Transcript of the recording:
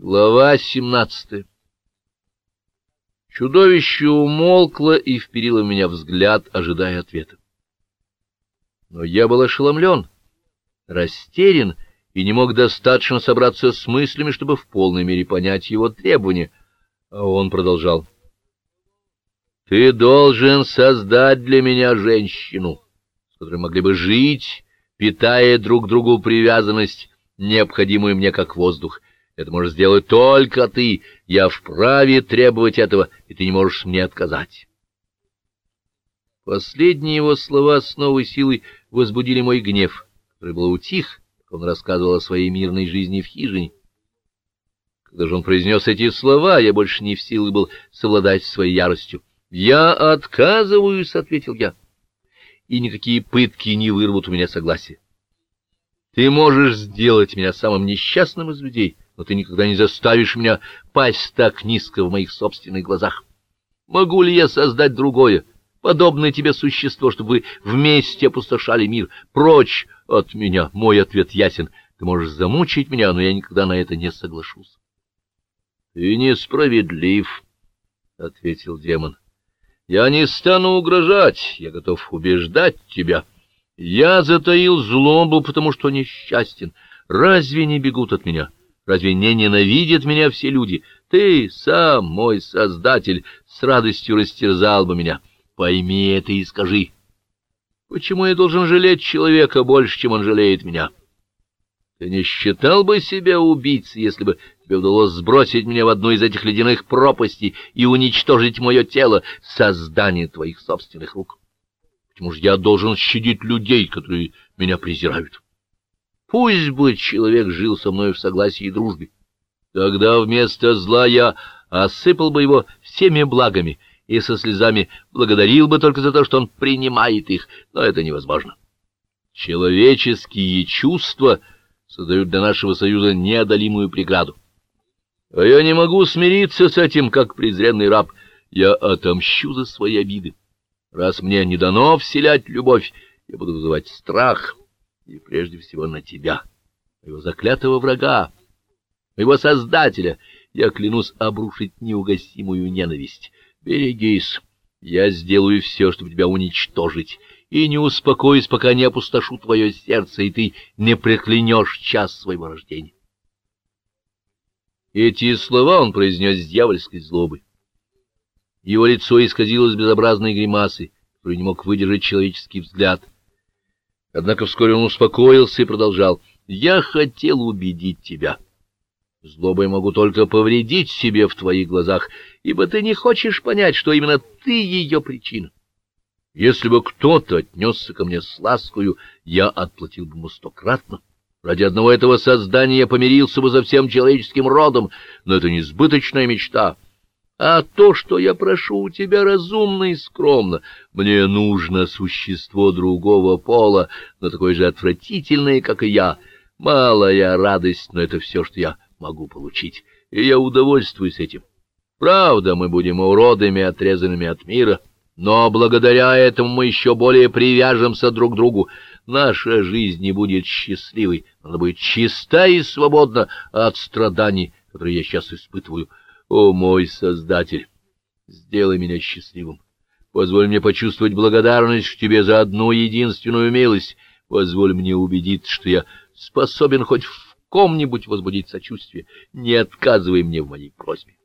Глава семнадцатая Чудовище умолкло и вперило в меня взгляд, ожидая ответа. Но я был ошеломлен, растерян и не мог достаточно собраться с мыслями, чтобы в полной мере понять его требования. А он продолжал. — Ты должен создать для меня женщину, с которой могли бы жить, питая друг другу привязанность, необходимую мне как воздух, это можешь сделать только ты. Я вправе требовать этого, и ты не можешь мне отказать. Последние его слова с новой силой возбудили мой гнев, который был утих, он рассказывал о своей мирной жизни в хижине. Когда же он произнес эти слова, я больше не в силах был совладать своей яростью. — Я отказываюсь, — ответил я, — и никакие пытки не вырвут у меня согласия. Ты можешь сделать меня самым несчастным из людей, — но ты никогда не заставишь меня пасть так низко в моих собственных глазах. Могу ли я создать другое, подобное тебе существо, чтобы вместе опустошали мир? Прочь от меня, мой ответ ясен. Ты можешь замучить меня, но я никогда на это не соглашусь. — Ты несправедлив, — ответил демон. — Я не стану угрожать, я готов убеждать тебя. Я затаил злобу, потому что несчастен. Разве не бегут от меня? — Разве не ненавидят меня все люди? Ты сам, мой Создатель, с радостью растерзал бы меня. Пойми это и скажи. Почему я должен жалеть человека больше, чем он жалеет меня? Ты не считал бы себя убийцей, если бы тебе удалось сбросить меня в одну из этих ледяных пропастей и уничтожить мое тело, создание твоих собственных рук? Почему же я должен щадить людей, которые меня презирают? Пусть бы человек жил со мной в согласии и дружбе. Тогда вместо зла я осыпал бы его всеми благами и со слезами благодарил бы только за то, что он принимает их, но это невозможно. Человеческие чувства создают для нашего союза неодолимую преграду. А я не могу смириться с этим, как презренный раб. Я отомщу за свои обиды. Раз мне не дано вселять любовь, я буду вызывать страх — и прежде всего на тебя, моего заклятого врага, моего создателя, я клянусь обрушить неугасимую ненависть. Берегись, я сделаю все, чтобы тебя уничтожить, и не успокоюсь, пока не опустошу твое сердце, и ты не проклянешь час своего рождения. Эти слова он произнес с дьявольской злобой. Его лицо исказилось безобразной гримасой, которую не мог выдержать человеческий взгляд — Однако вскоре он успокоился и продолжал. «Я хотел убедить тебя. Злобой могу только повредить себе в твоих глазах, ибо ты не хочешь понять, что именно ты ее причина. Если бы кто-то отнесся ко мне с ласкою, я отплатил бы ему стократно. Ради одного этого создания я помирился бы за всем человеческим родом, но это несбыточная мечта». А то, что я прошу у тебя разумно и скромно, мне нужно существо другого пола, но такое же отвратительное, как и я. Малая радость, но это все, что я могу получить, и я удовольствуюсь этим. Правда, мы будем уродами, отрезанными от мира, но благодаря этому мы еще более привяжемся друг к другу. Наша жизнь не будет счастливой, она будет чиста и свободна от страданий, которые я сейчас испытываю. О, мой Создатель, сделай меня счастливым. Позволь мне почувствовать благодарность к тебе за одну единственную милость. Позволь мне убедиться, что я способен хоть в ком-нибудь возбудить сочувствие. Не отказывай мне в моей просьбе.